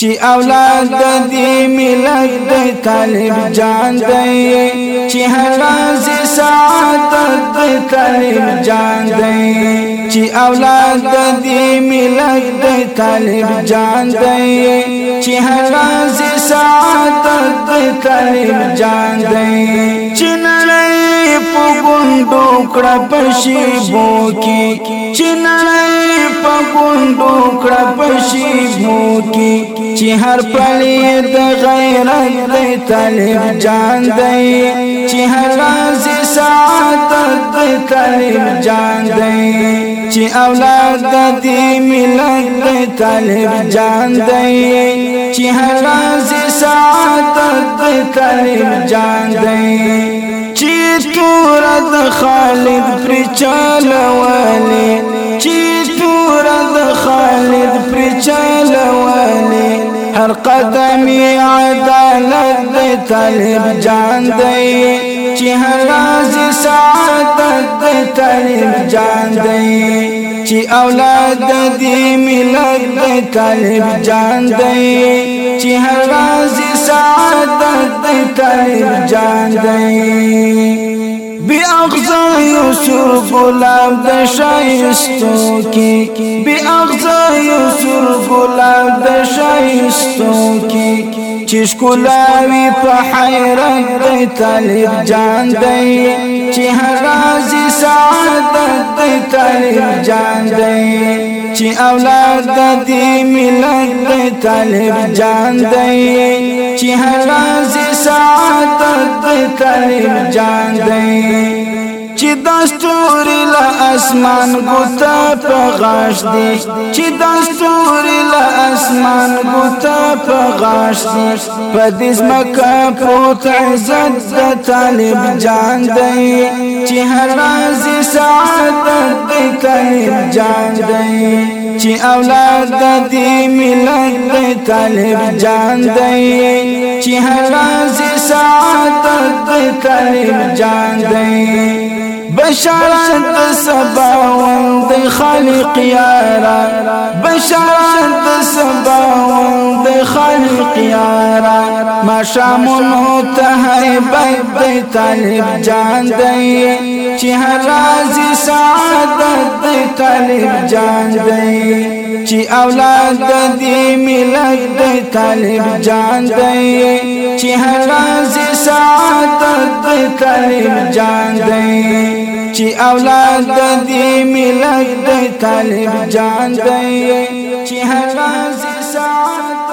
چې اولاد د دې ملت د طالب جان دی چې هراز ساعت د طالب جان دی چې اولاد د دې ملت د طالب جان دی چې هراز ساعت د طالب جان دی چې نړۍ په ګوندو کړه پشي بو کې چې نړۍ په ګوندو کړه پشي بو کې چې هر پلی د غیرت دی طالب جان دی چې هر راز ساعت دی طالب جان دی چې اولاد د دې ملت دی طالب جان دی چې هر راز ساعت دی طالب جان دی چې تور د خالد پر چلواله چې هر قدم عدالت دی طالب جان دی چې هر راز سعادت دی طالب جان دی چې اولاد دی ملت دی طالب جان دی چې هر راز سعادت دی طالب جان دی افزا سر بلاب کی چش کلاوی اسکول حیرت پڑھائی طالب جان دے چہرا سعادت سات طالب جان دے ملت ملتے طالب جان دے چہرا سعادت سات طالب جان دی چې دا ستوري له اسمان ګوتا په غاش دي چې دا ستوري له اسمان ګوتا په غاش دي په دې مکه پروت عزت د طالب جان دی چې هر راز سعادت د طالب جان دی چې اولاد د دې ملت د طالب جان دی چې هر راز سعادت د طالب جان دی بشارت سبا وند خالق یارا بشارت سبا وند خالق یارا ما شامونو ته هیبت دی طالب جان دی چې هر راز سعادت دی طالب جان دی چې اولاد د دې ملت د طالب جان دی چې هر راز سعادت د طالب جان دی چې اولاد د دې ملت د طالب جان دی چې هر راز ساعت